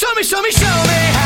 Show me, show me, show me.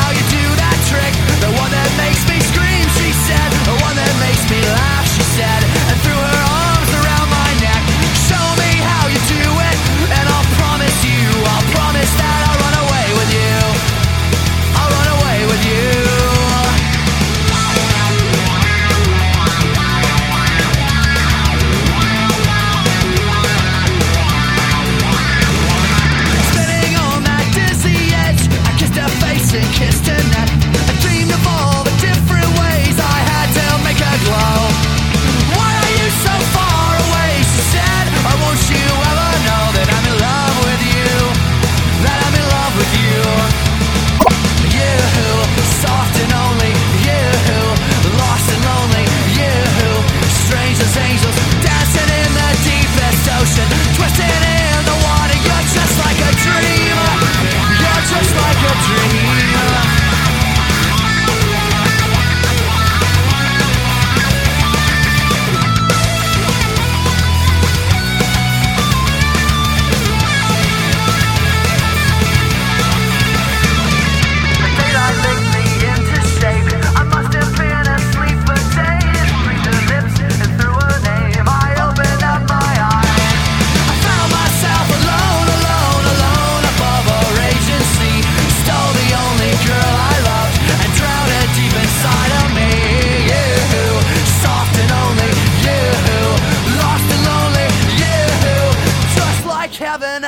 Kevin.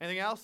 Anything else?